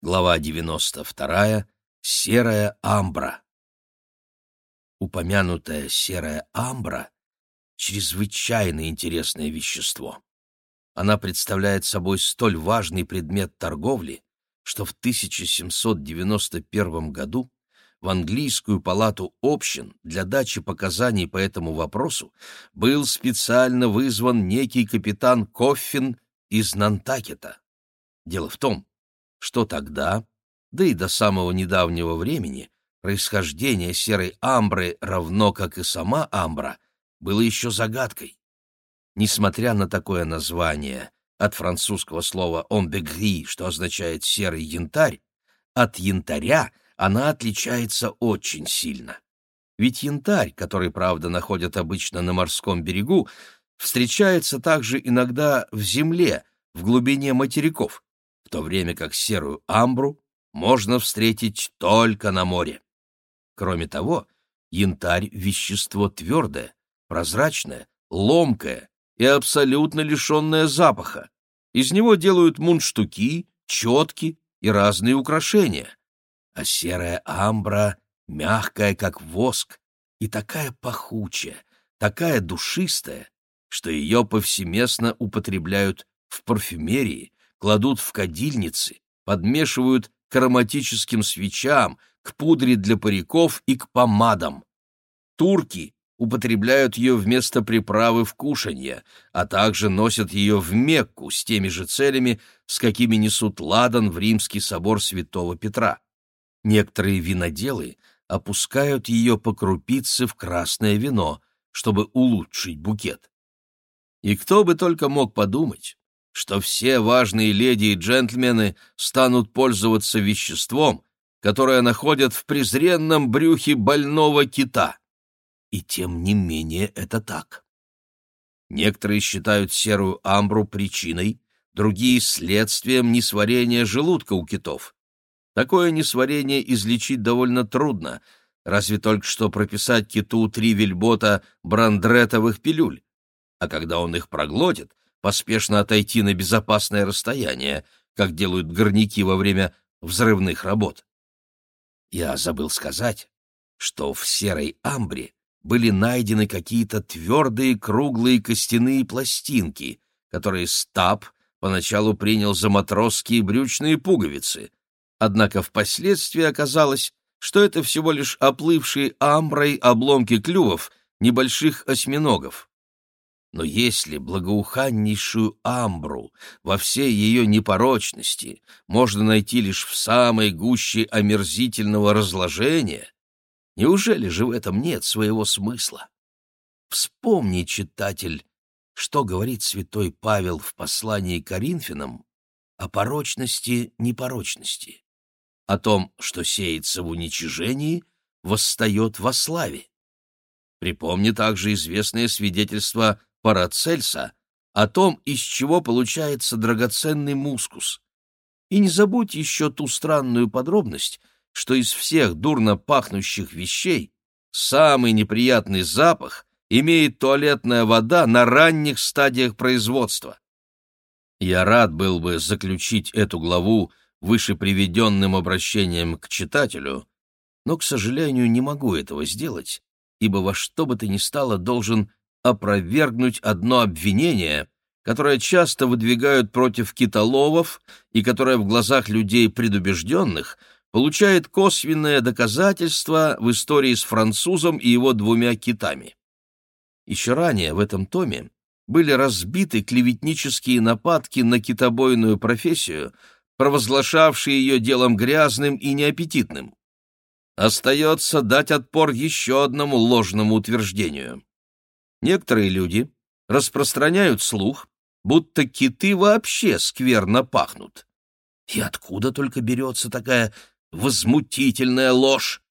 Глава 92. Серая амбра. Упомянутая серая амбра — чрезвычайно интересное вещество. Она представляет собой столь важный предмет торговли, что в 1791 году в английскую палату общин для дачи показаний по этому вопросу был специально вызван некий капитан Коффин из Нантакета. Дело в том, что тогда, да и до самого недавнего времени, происхождение серой амбры, равно как и сама амбра, было еще загадкой. Несмотря на такое название, от французского слова «омбегри», что означает «серый янтарь», от янтаря она отличается очень сильно. Ведь янтарь, который, правда, находят обычно на морском берегу, встречается также иногда в земле, в глубине материков в то время как серую амбру можно встретить только на море. Кроме того, янтарь — вещество твердое, прозрачное, ломкое и абсолютно лишенное запаха. Из него делают мундштуки, четки и разные украшения. А серая амбра мягкая, как воск, и такая пахучая, такая душистая, что ее повсеместно употребляют в парфюмерии, кладут в кадильницы, подмешивают к ароматическим свечам, к пудре для париков и к помадам. Турки употребляют ее вместо приправы в кушанье, а также носят ее в Мекку с теми же целями, с какими несут ладан в Римский собор святого Петра. Некоторые виноделы опускают ее по крупице в красное вино, чтобы улучшить букет. И кто бы только мог подумать, что все важные леди и джентльмены станут пользоваться веществом, которое находят в презренном брюхе больного кита. И тем не менее это так. Некоторые считают серую амбру причиной, другие — следствием несварения желудка у китов. Такое несварение излечить довольно трудно, разве только что прописать киту три вельбота брандретовых пилюль. А когда он их проглотит, поспешно отойти на безопасное расстояние, как делают горняки во время взрывных работ. Я забыл сказать, что в серой амбре были найдены какие-то твердые круглые костяные пластинки, которые Стаб поначалу принял за матросские брючные пуговицы, однако впоследствии оказалось, что это всего лишь оплывшие амброй обломки клювов небольших осьминогов. Но если благоуханнейшую амбру во всей ее непорочности можно найти лишь в самой гуще омерзительного разложения, неужели же в этом нет своего смысла? Вспомни, читатель, что говорит святой Павел в послании Коринфянам о порочности непорочности, о том, что сеется в уничижении, восстает во славе. Припомни также известное свидетельство Парацельса о том, из чего получается драгоценный мускус. И не забудь еще ту странную подробность, что из всех дурно пахнущих вещей самый неприятный запах имеет туалетная вода на ранних стадиях производства. Я рад был бы заключить эту главу выше приведенным обращением к читателю, но, к сожалению, не могу этого сделать, ибо во что бы то ни стало должен опровергнуть одно обвинение, которое часто выдвигают против китоловов и которое в глазах людей предубежденных получает косвенное доказательство в истории с французом и его двумя китами. Еще ранее в этом томе были разбиты клеветнические нападки на китобойную профессию, провозглашавшие ее делом грязным и неаппетитным. Остается дать отпор еще одному ложному утверждению. Некоторые люди распространяют слух, будто киты вообще скверно пахнут. И откуда только берется такая возмутительная ложь?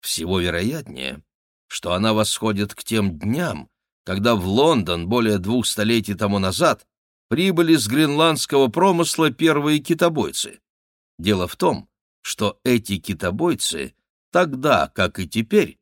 Всего вероятнее, что она восходит к тем дням, когда в Лондон более двух столетий тому назад прибыли с гренландского промысла первые китобойцы. Дело в том, что эти китобойцы тогда, как и теперь,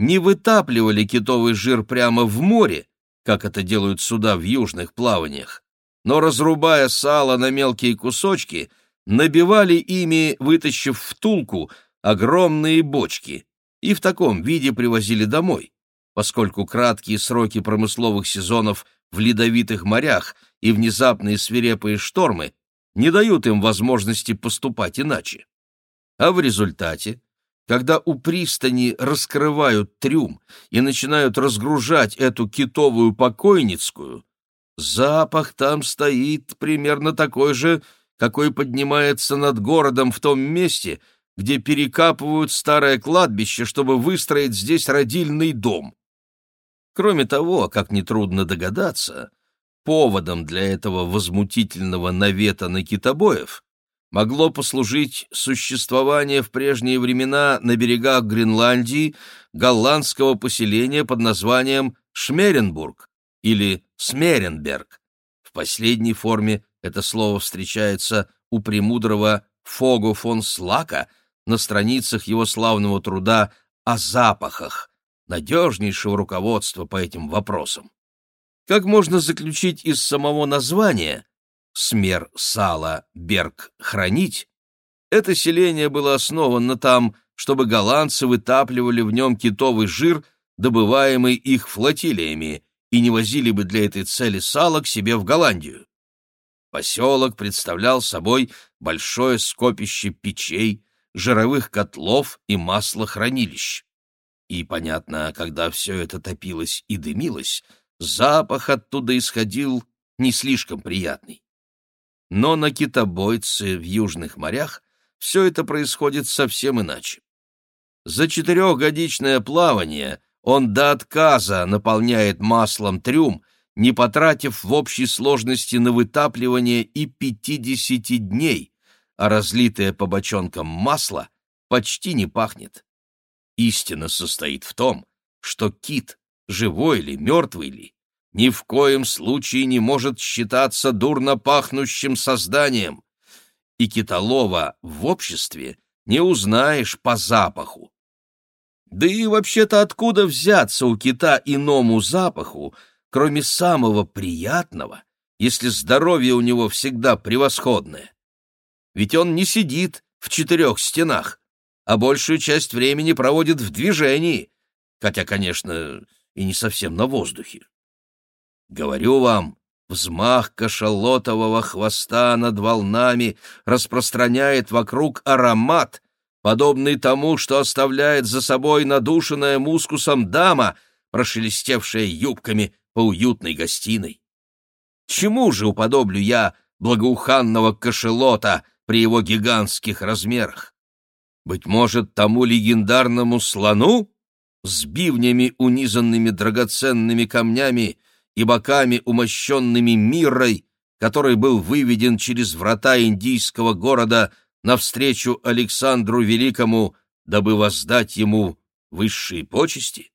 не вытапливали китовый жир прямо в море, как это делают суда в южных плаваниях, но, разрубая сало на мелкие кусочки, набивали ими, вытащив втулку, огромные бочки, и в таком виде привозили домой, поскольку краткие сроки промысловых сезонов в ледовитых морях и внезапные свирепые штормы не дают им возможности поступать иначе. А в результате, когда у пристани раскрывают трюм и начинают разгружать эту китовую покойницкую, запах там стоит примерно такой же, какой поднимается над городом в том месте, где перекапывают старое кладбище, чтобы выстроить здесь родильный дом. Кроме того, как нетрудно догадаться, поводом для этого возмутительного навета на китобоев могло послужить существование в прежние времена на берегах Гренландии голландского поселения под названием Шмеренбург или Смеренберг. В последней форме это слово встречается у премудрого Фого фон Слака на страницах его славного труда о запахах, надежнейшего руководства по этим вопросам. Как можно заключить из самого названия «Смер сала Берг хранить», это селение было основано там, чтобы голландцы вытапливали в нем китовый жир, добываемый их флотилиями, и не возили бы для этой цели сало к себе в Голландию. Поселок представлял собой большое скопище печей, жировых котлов и маслохранилищ. И, понятно, когда все это топилось и дымилось, запах оттуда исходил не слишком приятный. Но на китобойце в южных морях все это происходит совсем иначе. За четырехгодичное плавание он до отказа наполняет маслом трюм, не потратив в общей сложности на вытапливание и 50 дней, а разлитое по бочонкам масло почти не пахнет. Истина состоит в том, что кит, живой ли, мертвый ли, ни в коем случае не может считаться дурно пахнущим созданием, и китолова в обществе не узнаешь по запаху. Да и вообще-то откуда взяться у кита иному запаху, кроме самого приятного, если здоровье у него всегда превосходное? Ведь он не сидит в четырех стенах, а большую часть времени проводит в движении, хотя, конечно, и не совсем на воздухе. Говорю вам, взмах кашалотового хвоста над волнами распространяет вокруг аромат, подобный тому, что оставляет за собой надушенная мускусом дама, прошелестевшая юбками по уютной гостиной. Чему же уподоблю я благоуханного кошелота при его гигантских размерах? Быть может, тому легендарному слону с бивнями, унизанными драгоценными камнями и боками, умощенными мирой, который был выведен через врата индийского города навстречу Александру Великому, дабы воздать ему высшие почести?